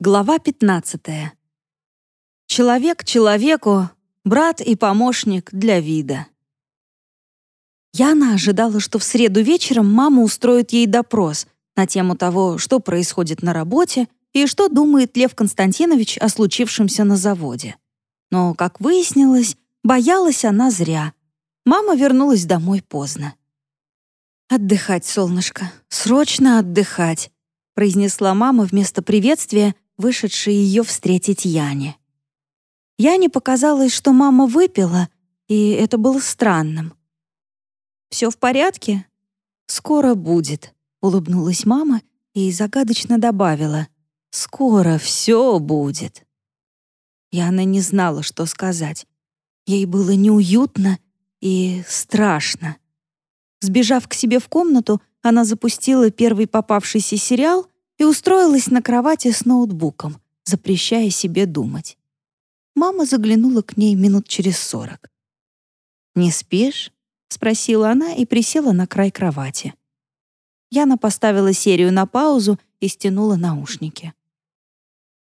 Глава 15. Человек человеку, брат и помощник для вида. Яна ожидала, что в среду вечером мама устроит ей допрос на тему того, что происходит на работе и что думает Лев Константинович о случившемся на заводе. Но, как выяснилось, боялась она зря. Мама вернулась домой поздно. «Отдыхать, солнышко, срочно отдыхать», произнесла мама вместо приветствия, вышедшей ее встретить Яне. Яне показалось, что мама выпила, и это было странным. «Все в порядке?» «Скоро будет», — улыбнулась мама и загадочно добавила. «Скоро все будет». Яна не знала, что сказать. Ей было неуютно и страшно. Сбежав к себе в комнату, она запустила первый попавшийся сериал и устроилась на кровати с ноутбуком, запрещая себе думать. Мама заглянула к ней минут через сорок. «Не спишь?» — спросила она и присела на край кровати. Яна поставила серию на паузу и стянула наушники.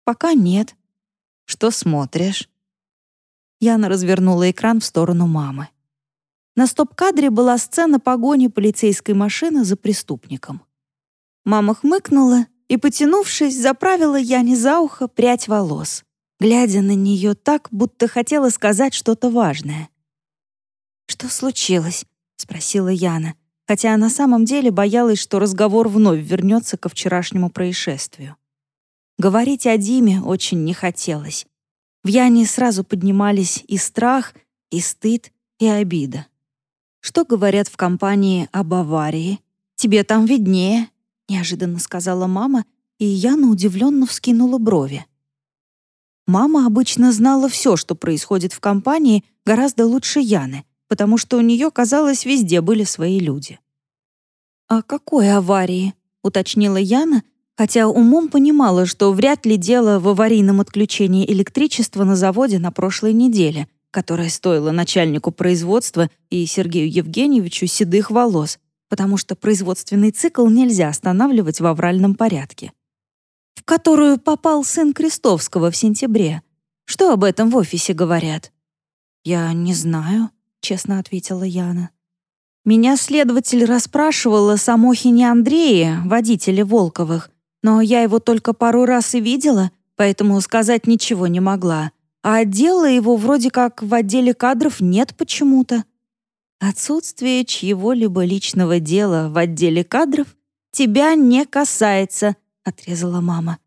«Пока нет». «Что смотришь?» Яна развернула экран в сторону мамы. На стоп-кадре была сцена погони полицейской машины за преступником. Мама хмыкнула и, потянувшись, заправила Яне за ухо прядь волос, глядя на нее так, будто хотела сказать что-то важное. «Что случилось?» — спросила Яна, хотя на самом деле боялась, что разговор вновь вернется ко вчерашнему происшествию. Говорить о Диме очень не хотелось. В Яне сразу поднимались и страх, и стыд, и обида. Что говорят в компании об аварии? Тебе там виднее, — неожиданно сказала мама, и Яна удивленно вскинула брови. Мама обычно знала все, что происходит в компании, гораздо лучше Яны, потому что у нее, казалось, везде были свои люди. «О какой аварии?» — уточнила Яна, хотя умом понимала, что вряд ли дело в аварийном отключении электричества на заводе на прошлой неделе, которое стоило начальнику производства и Сергею Евгеньевичу седых волос, потому что производственный цикл нельзя останавливать в авральном порядке. В которую попал сын Крестовского в сентябре. Что об этом в офисе говорят? «Я не знаю», — честно ответила Яна. Меня следователь расспрашивал о Самохине Андрее, водителе Волковых, но я его только пару раз и видела, поэтому сказать ничего не могла. А отдела его вроде как в отделе кадров нет почему-то. Отсутствие чьего-либо личного дела в отделе кадров тебя не касается, отрезала мама.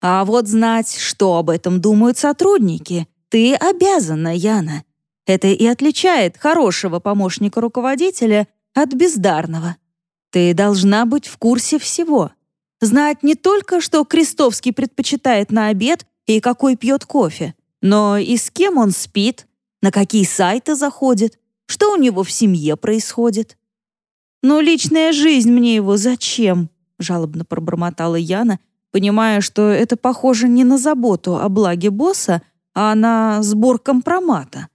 А вот знать, что об этом думают сотрудники, ты обязана, Яна. Это и отличает хорошего помощника руководителя от бездарного. Ты должна быть в курсе всего. Знать не только, что Крестовский предпочитает на обед и какой пьет кофе, но и с кем он спит, на какие сайты заходит, что у него в семье происходит. «Но личная жизнь мне его зачем?» — жалобно пробормотала Яна, понимая, что это похоже не на заботу о благе босса, а на сбор компромата.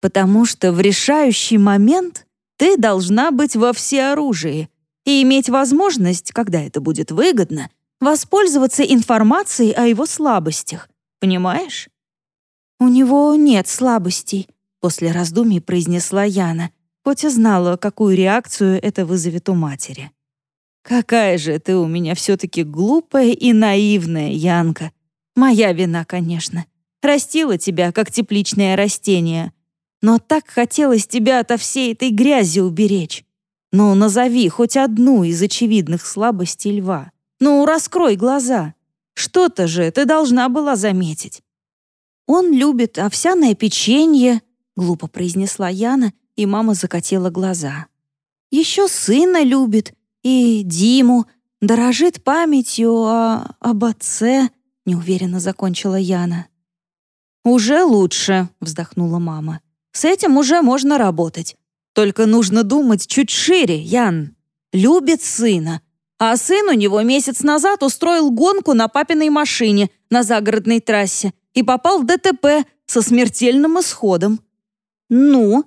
«Потому что в решающий момент ты должна быть во всеоружии и иметь возможность, когда это будет выгодно, воспользоваться информацией о его слабостях. Понимаешь?» «У него нет слабостей», После раздумий произнесла Яна, хоть и знала, какую реакцию это вызовет у матери. «Какая же ты у меня все-таки глупая и наивная, Янка. Моя вина, конечно. Растила тебя, как тепличное растение. Но так хотелось тебя ото всей этой грязи уберечь. Ну, назови хоть одну из очевидных слабостей льва. Ну, раскрой глаза. Что-то же ты должна была заметить. Он любит овсяное печенье, — глупо произнесла Яна, и мама закатила глаза. «Еще сына любит, и Диму, дорожит памятью о... об отце», — неуверенно закончила Яна. «Уже лучше», — вздохнула мама. «С этим уже можно работать. Только нужно думать чуть шире, Ян. Любит сына. А сын у него месяц назад устроил гонку на папиной машине на загородной трассе и попал в ДТП со смертельным исходом. «Ну,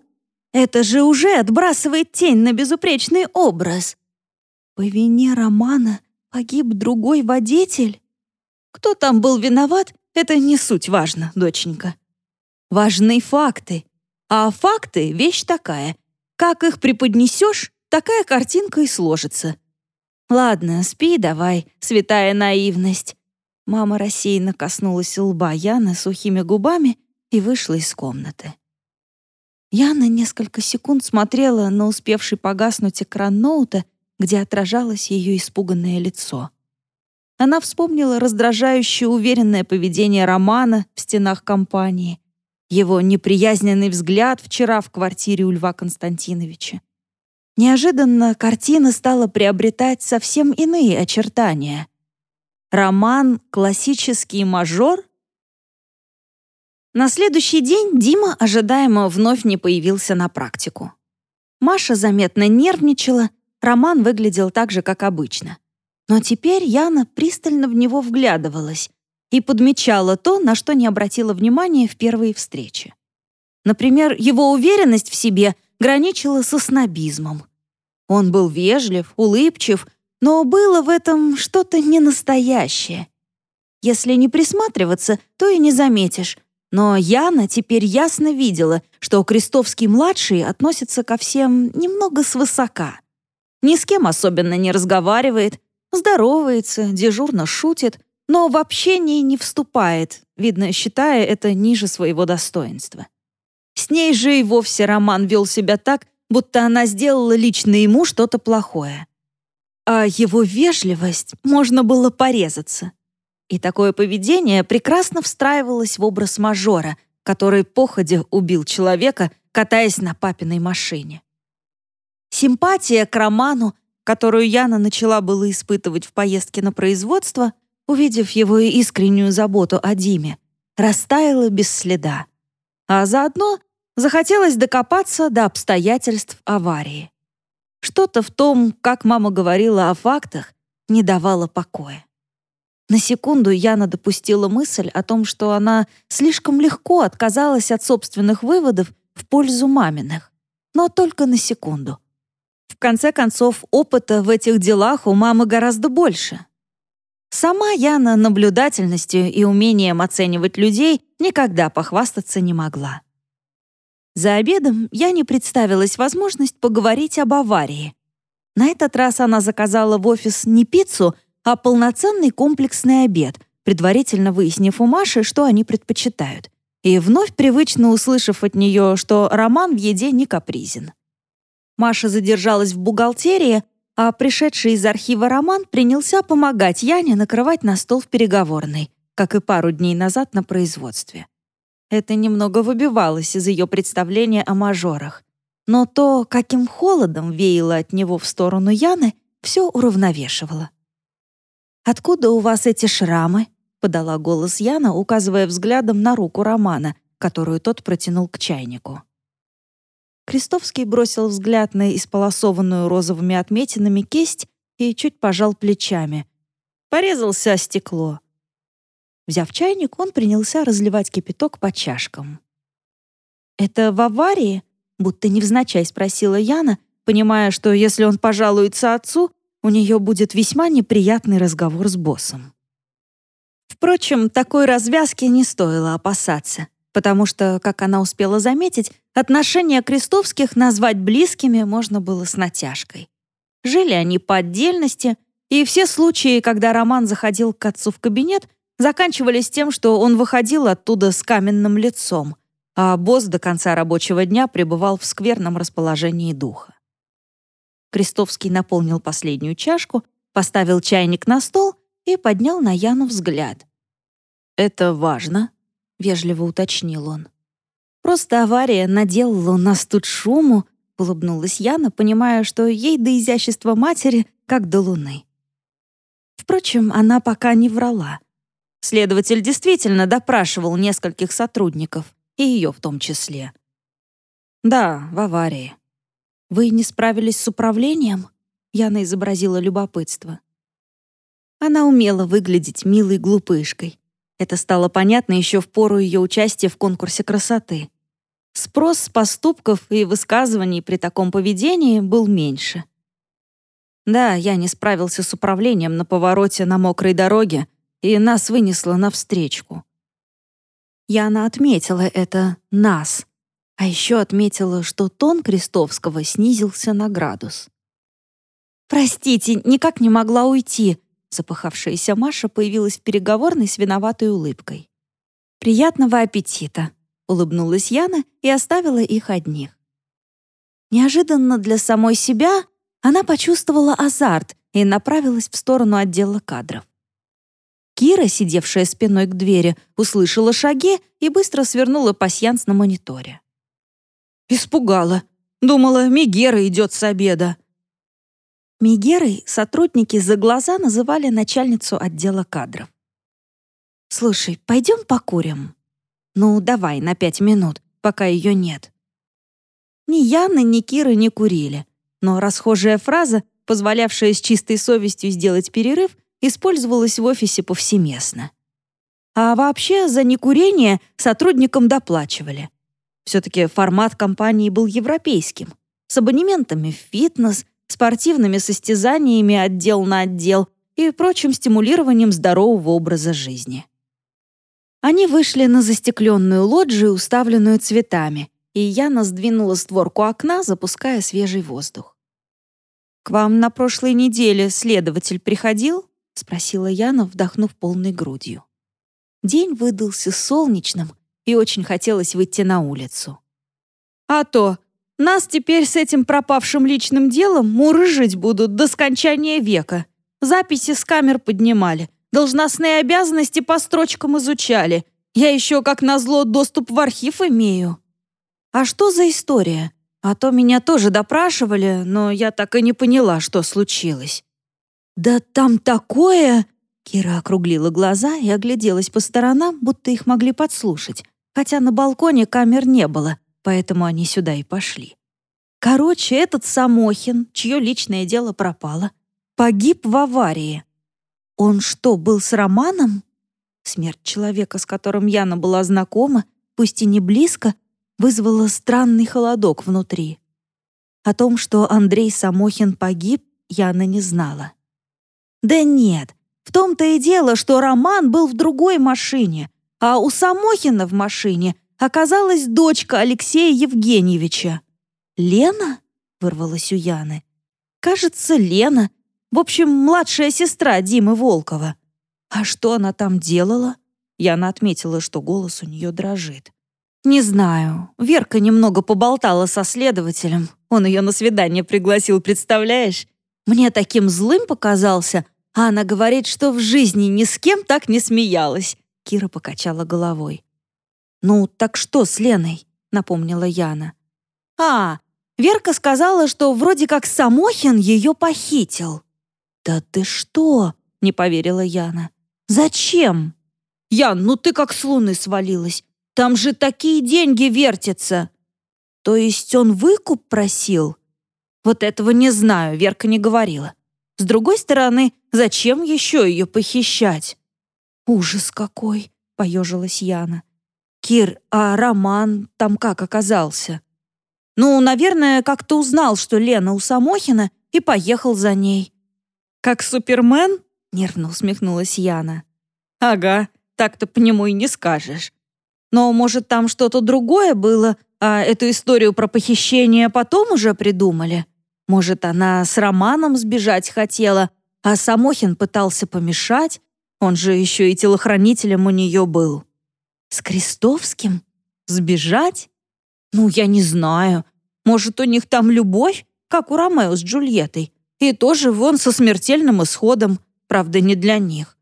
это же уже отбрасывает тень на безупречный образ. По вине Романа погиб другой водитель? Кто там был виноват, это не суть важно, доченька. Важны факты. А факты — вещь такая. Как их преподнесешь, такая картинка и сложится. Ладно, спи давай, святая наивность. Мама рассеянно коснулась лба Яны сухими губами и вышла из комнаты. Яна несколько секунд смотрела на успевший погаснуть экран ноута, где отражалось ее испуганное лицо. Она вспомнила раздражающее уверенное поведение Романа в стенах компании, его неприязненный взгляд вчера в квартире у Льва Константиновича. Неожиданно картина стала приобретать совсем иные очертания. Роман «Классический мажор» На следующий день Дима ожидаемо вновь не появился на практику. Маша заметно нервничала, Роман выглядел так же, как обычно. Но теперь Яна пристально в него вглядывалась и подмечала то, на что не обратила внимания в первые встречи. Например, его уверенность в себе граничила со снобизмом. Он был вежлив, улыбчив, но было в этом что-то ненастоящее. Если не присматриваться, то и не заметишь. Но Яна теперь ясно видела, что Крестовский-младший относится ко всем немного свысока. Ни с кем особенно не разговаривает, здоровается, дежурно шутит, но в общении не вступает, видно, считая это ниже своего достоинства. С ней же и вовсе Роман вел себя так, будто она сделала лично ему что-то плохое. А его вежливость можно было порезаться. И такое поведение прекрасно встраивалось в образ мажора, который походя убил человека, катаясь на папиной машине. Симпатия к Роману, которую Яна начала было испытывать в поездке на производство, увидев его искреннюю заботу о Диме, растаяла без следа. А заодно захотелось докопаться до обстоятельств аварии. Что-то в том, как мама говорила о фактах, не давало покоя. На секунду Яна допустила мысль о том, что она слишком легко отказалась от собственных выводов в пользу маминых. Но только на секунду. В конце концов, опыта в этих делах у мамы гораздо больше. Сама Яна наблюдательностью и умением оценивать людей никогда похвастаться не могла. За обедом я не представилась возможность поговорить об аварии. На этот раз она заказала в офис не пиццу, а полноценный комплексный обед, предварительно выяснив у Маши, что они предпочитают, и вновь привычно услышав от нее, что Роман в еде не капризен. Маша задержалась в бухгалтерии, а пришедший из архива Роман принялся помогать Яне накрывать на стол в переговорной, как и пару дней назад на производстве. Это немного выбивалось из ее представления о мажорах. Но то, каким холодом веяло от него в сторону Яны, все уравновешивало. «Откуда у вас эти шрамы?» — подала голос Яна, указывая взглядом на руку Романа, которую тот протянул к чайнику. Крестовский бросил взгляд на исполосованную розовыми отметинами кисть и чуть пожал плечами. Порезался о стекло. Взяв чайник, он принялся разливать кипяток по чашкам. «Это в аварии?» — будто невзначай спросила Яна, понимая, что если он пожалуется отцу, у нее будет весьма неприятный разговор с боссом. Впрочем, такой развязки не стоило опасаться, потому что, как она успела заметить, отношения Крестовских назвать близкими можно было с натяжкой. Жили они по отдельности, и все случаи, когда Роман заходил к отцу в кабинет, заканчивались тем, что он выходил оттуда с каменным лицом, а босс до конца рабочего дня пребывал в скверном расположении духа. Крестовский наполнил последнюю чашку, поставил чайник на стол и поднял на Яну взгляд. «Это важно», — вежливо уточнил он. «Просто авария наделала у нас тут шуму», — улыбнулась Яна, понимая, что ей до изящества матери как до луны. Впрочем, она пока не врала. Следователь действительно допрашивал нескольких сотрудников, и ее в том числе. «Да, в аварии». «Вы не справились с управлением?» Яна изобразила любопытство. Она умела выглядеть милой глупышкой. Это стало понятно еще в пору ее участия в конкурсе красоты. Спрос с поступков и высказываний при таком поведении был меньше. Да, я не справился с управлением на повороте на мокрой дороге, и нас вынесло навстречку. Яна отметила это «нас», а еще отметила, что тон Крестовского снизился на градус. «Простите, никак не могла уйти», запыхавшаяся Маша появилась в переговорной с виноватой улыбкой. «Приятного аппетита», — улыбнулась Яна и оставила их одних. Неожиданно для самой себя она почувствовала азарт и направилась в сторону отдела кадров. Кира, сидевшая спиной к двери, услышала шаги и быстро свернула пасьянс на мониторе. «Испугала. Думала, Мегера идет с обеда». Мегерой сотрудники за глаза называли начальницу отдела кадров. «Слушай, пойдем покурим?» «Ну, давай, на пять минут, пока ее нет». Ни Яны, ни Кира не курили, но расхожая фраза, позволявшая с чистой совестью сделать перерыв, использовалась в офисе повсеместно. А вообще за некурение сотрудникам доплачивали. Все-таки формат компании был европейским, с абонементами в фитнес, спортивными состязаниями отдел на отдел и прочим стимулированием здорового образа жизни. Они вышли на застекленную лоджию, уставленную цветами, и Яна сдвинула створку окна, запуская свежий воздух. «К вам на прошлой неделе следователь приходил?» — спросила Яна, вдохнув полной грудью. День выдался солнечным, и очень хотелось выйти на улицу. «А то! Нас теперь с этим пропавшим личным делом мурыжить будут до скончания века. Записи с камер поднимали, должностные обязанности по строчкам изучали. Я еще, как назло, доступ в архив имею». «А что за история? А то меня тоже допрашивали, но я так и не поняла, что случилось». «Да там такое!» Кира округлила глаза и огляделась по сторонам, будто их могли подслушать, хотя на балконе камер не было, поэтому они сюда и пошли. Короче, этот Самохин, чье личное дело пропало, погиб в аварии. Он что, был с Романом? Смерть человека, с которым Яна была знакома, пусть и не близко, вызвала странный холодок внутри. О том, что Андрей Самохин погиб, Яна не знала. Да нет, в том-то и дело, что Роман был в другой машине, а у Самохина в машине оказалась дочка Алексея Евгеньевича. «Лена?» — вырвалась у Яны. «Кажется, Лена. В общем, младшая сестра Димы Волкова. А что она там делала?» Яна отметила, что голос у нее дрожит. «Не знаю. Верка немного поболтала со следователем. Он ее на свидание пригласил, представляешь? Мне таким злым показался, а она говорит, что в жизни ни с кем так не смеялась. Кира покачала головой. «Ну, так что с Леной?» — напомнила Яна. «А, Верка сказала, что вроде как Самохин ее похитил». «Да ты что?» — не поверила Яна. «Зачем?» «Ян, ну ты как с луны свалилась. Там же такие деньги вертятся». «То есть он выкуп просил?» «Вот этого не знаю, Верка не говорила. С другой стороны, зачем еще ее похищать? «Ужас какой!» — поежилась Яна. «Кир, а Роман там как оказался?» «Ну, наверное, как-то узнал, что Лена у Самохина, и поехал за ней». «Как Супермен?» — нервно усмехнулась Яна. «Ага, так-то по нему и не скажешь. Но, может, там что-то другое было, а эту историю про похищение потом уже придумали?» Может, она с Романом сбежать хотела, а Самохин пытался помешать? Он же еще и телохранителем у нее был. С Крестовским? Сбежать? Ну, я не знаю. Может, у них там любовь, как у Ромео с Джульеттой, и тоже вон со смертельным исходом, правда, не для них.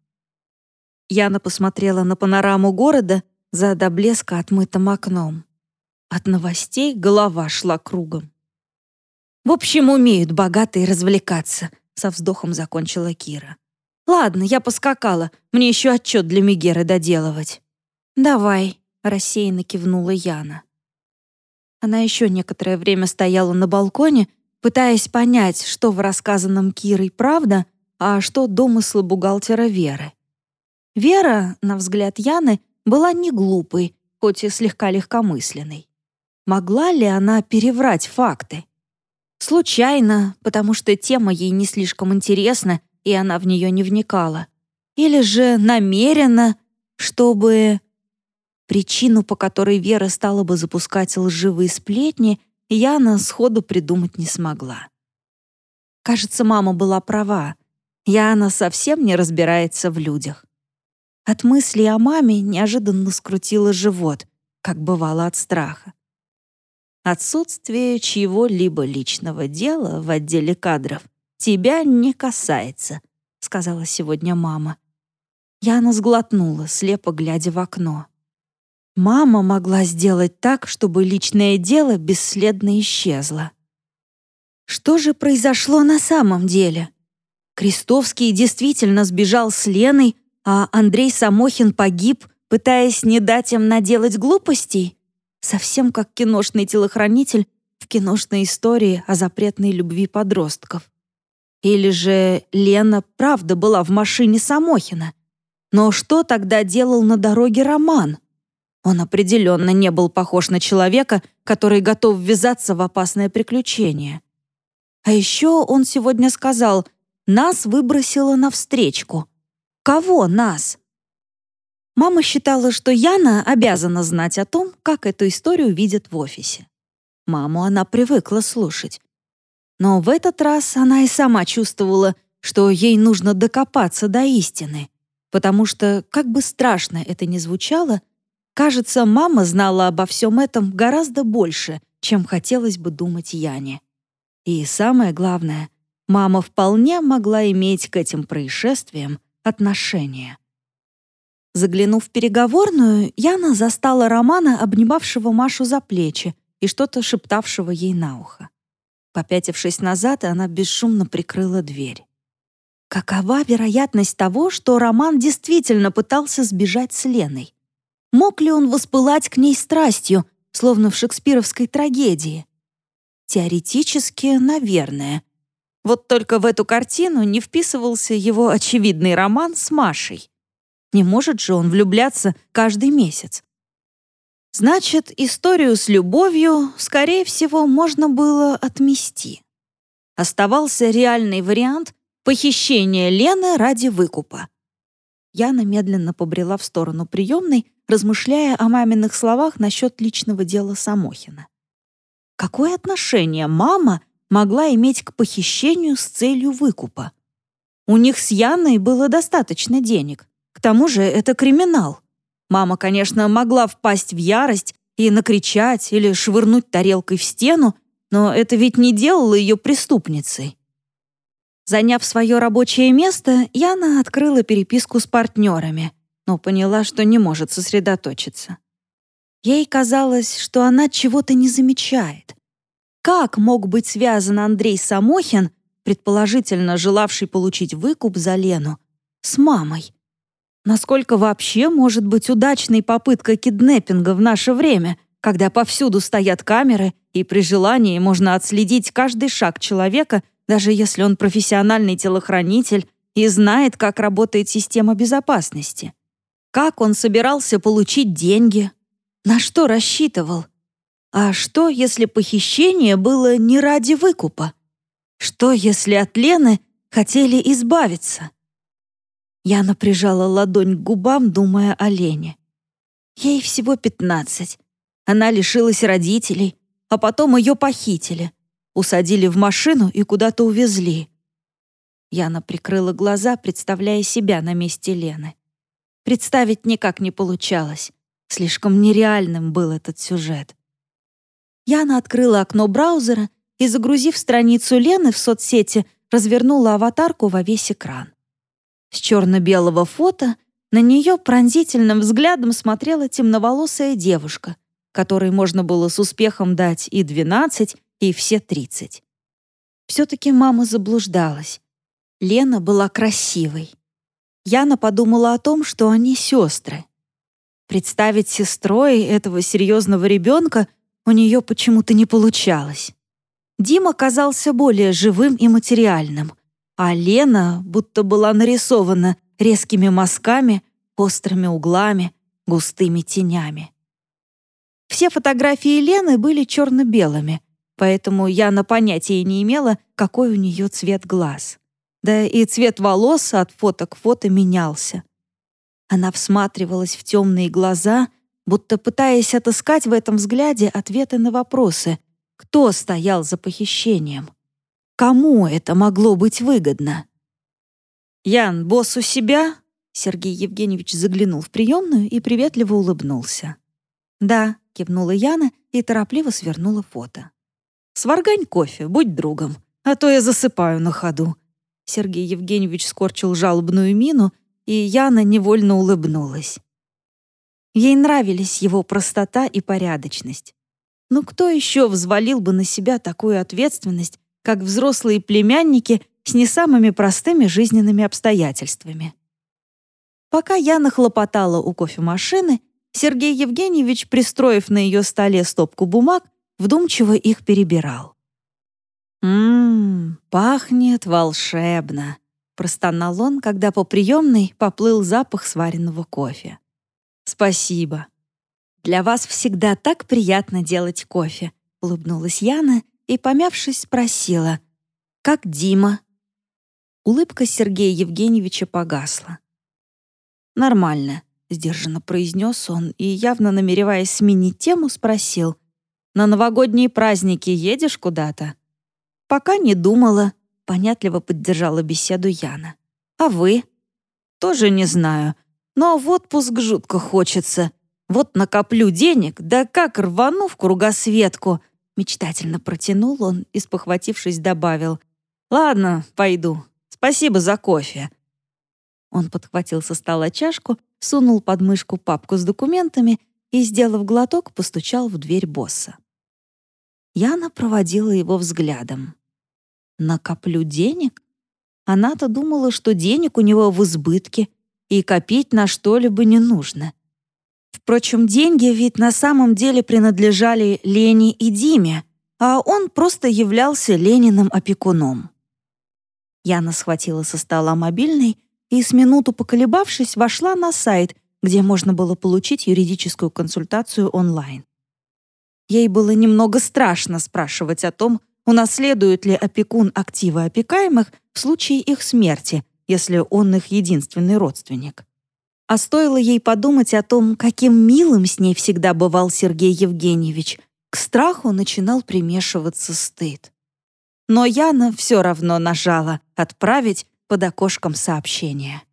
Яна посмотрела на панораму города за до блеска отмытым окном. От новостей голова шла кругом. В общем, умеют богатые развлекаться», — со вздохом закончила Кира. «Ладно, я поскакала. Мне еще отчет для Мегеры доделывать». «Давай», — рассеянно кивнула Яна. Она еще некоторое время стояла на балконе, пытаясь понять, что в рассказанном Кирой правда, а что домыслы бухгалтера Веры. Вера, на взгляд Яны, была не глупой, хоть и слегка легкомысленной. Могла ли она переврать факты? Случайно, потому что тема ей не слишком интересна, и она в нее не вникала. Или же намеренно, чтобы... Причину, по которой Вера стала бы запускать лживые сплетни, Яна сходу придумать не смогла. Кажется, мама была права. Яна совсем не разбирается в людях. От мысли о маме неожиданно скрутило живот, как бывало от страха. Отсутствие чьего-либо личного дела в отделе кадров тебя не касается, сказала сегодня мама. Яна сглотнула, слепо глядя в окно. Мама могла сделать так, чтобы личное дело бесследно исчезло. Что же произошло на самом деле? Крестовский действительно сбежал с Леной, а Андрей Самохин погиб, пытаясь не дать им наделать глупостей? Совсем как киношный телохранитель в киношной истории о запретной любви подростков. Или же Лена правда была в машине Самохина? Но что тогда делал на дороге Роман? Он определенно не был похож на человека, который готов ввязаться в опасное приключение. А еще он сегодня сказал «Нас выбросило навстречку». Кого нас? Мама считала, что Яна обязана знать о том, как эту историю видят в офисе. Маму она привыкла слушать. Но в этот раз она и сама чувствовала, что ей нужно докопаться до истины, потому что, как бы страшно это ни звучало, кажется, мама знала обо всем этом гораздо больше, чем хотелось бы думать Яне. И самое главное, мама вполне могла иметь к этим происшествиям отношение. Заглянув в переговорную, Яна застала Романа, обнимавшего Машу за плечи и что-то шептавшего ей на ухо. Попятившись назад, она бесшумно прикрыла дверь. Какова вероятность того, что Роман действительно пытался сбежать с Леной? Мог ли он воспылать к ней страстью, словно в шекспировской трагедии? Теоретически, наверное. Вот только в эту картину не вписывался его очевидный роман с Машей. Не может же он влюбляться каждый месяц. Значит, историю с любовью, скорее всего, можно было отмести. Оставался реальный вариант похищения Лены ради выкупа. Яна медленно побрела в сторону приемной, размышляя о маминых словах насчет личного дела Самохина. Какое отношение мама могла иметь к похищению с целью выкупа? У них с Яной было достаточно денег. К тому же это криминал. Мама, конечно, могла впасть в ярость и накричать или швырнуть тарелкой в стену, но это ведь не делало ее преступницей. Заняв свое рабочее место, Яна открыла переписку с партнерами, но поняла, что не может сосредоточиться. Ей казалось, что она чего-то не замечает. Как мог быть связан Андрей Самохин, предположительно желавший получить выкуп за Лену, с мамой? Насколько вообще может быть удачной попытка киднеппинга в наше время, когда повсюду стоят камеры, и при желании можно отследить каждый шаг человека, даже если он профессиональный телохранитель и знает, как работает система безопасности? Как он собирался получить деньги? На что рассчитывал? А что, если похищение было не ради выкупа? Что, если от Лены хотели избавиться? Яна прижала ладонь к губам, думая о Лене. Ей всего пятнадцать. Она лишилась родителей, а потом ее похитили. Усадили в машину и куда-то увезли. Яна прикрыла глаза, представляя себя на месте Лены. Представить никак не получалось. Слишком нереальным был этот сюжет. Яна открыла окно браузера и, загрузив страницу Лены в соцсети, развернула аватарку во весь экран. С черно-белого фото на нее пронзительным взглядом смотрела темноволосая девушка, которой можно было с успехом дать и 12, и все 30. Все-таки мама заблуждалась. Лена была красивой. Яна подумала о том, что они сестры. Представить сестрой этого серьезного ребенка у нее почему-то не получалось. Дима казался более живым и материальным — а Лена будто была нарисована резкими мазками, острыми углами, густыми тенями. Все фотографии Лены были черно-белыми, поэтому я на понятия не имела, какой у нее цвет глаз. Да и цвет волос от фото к фото менялся. Она всматривалась в темные глаза, будто пытаясь отыскать в этом взгляде ответы на вопросы, кто стоял за похищением. Кому это могло быть выгодно? «Ян, босс у себя?» Сергей Евгеньевич заглянул в приемную и приветливо улыбнулся. «Да», — кивнула Яна и торопливо свернула фото. «Сваргань кофе, будь другом, а то я засыпаю на ходу». Сергей Евгеньевич скорчил жалобную мину, и Яна невольно улыбнулась. Ей нравились его простота и порядочность. Но кто еще взвалил бы на себя такую ответственность, как взрослые племянники с не самыми простыми жизненными обстоятельствами? Пока Яна хлопотала у кофемашины, Сергей Евгеньевич, пристроив на ее столе стопку бумаг, вдумчиво их перебирал. «Ммм, пахнет волшебно», — простонал он, когда по приемной поплыл запах сваренного кофе. «Спасибо. Для вас всегда так приятно делать кофе», — улыбнулась Яна и, помявшись, спросила. «Как Дима?» Улыбка Сергея Евгеньевича погасла. «Нормально», — сдержанно произнес он и, явно намереваясь сменить тему, спросил. «На новогодние праздники едешь куда-то?» «Пока не думала», — понятливо поддержала беседу Яна. «А вы?» «Тоже не знаю. Но в отпуск жутко хочется. Вот накоплю денег, да как рвану в кругосветку!» Мечтательно протянул он и, спохватившись, добавил. «Ладно, пойду. Спасибо за кофе». Он подхватил со стола чашку, сунул под мышку папку с документами и, сделав глоток, постучал в дверь босса. Яна проводила его взглядом. «Накоплю денег?» Она-то думала, что денег у него в избытке, и копить на что-либо не нужно. Впрочем, деньги ведь на самом деле принадлежали Лене и Диме, а он просто являлся Лениным опекуном. Яна схватила со стола мобильный и, с минуту поколебавшись, вошла на сайт, где можно было получить юридическую консультацию онлайн. Ей было немного страшно спрашивать о том, унаследует ли опекун активы опекаемых в случае их смерти, если он их единственный родственник. А стоило ей подумать о том, каким милым с ней всегда бывал Сергей Евгеньевич, к страху начинал примешиваться стыд. Но Яна все равно нажала «Отправить» под окошком сообщения.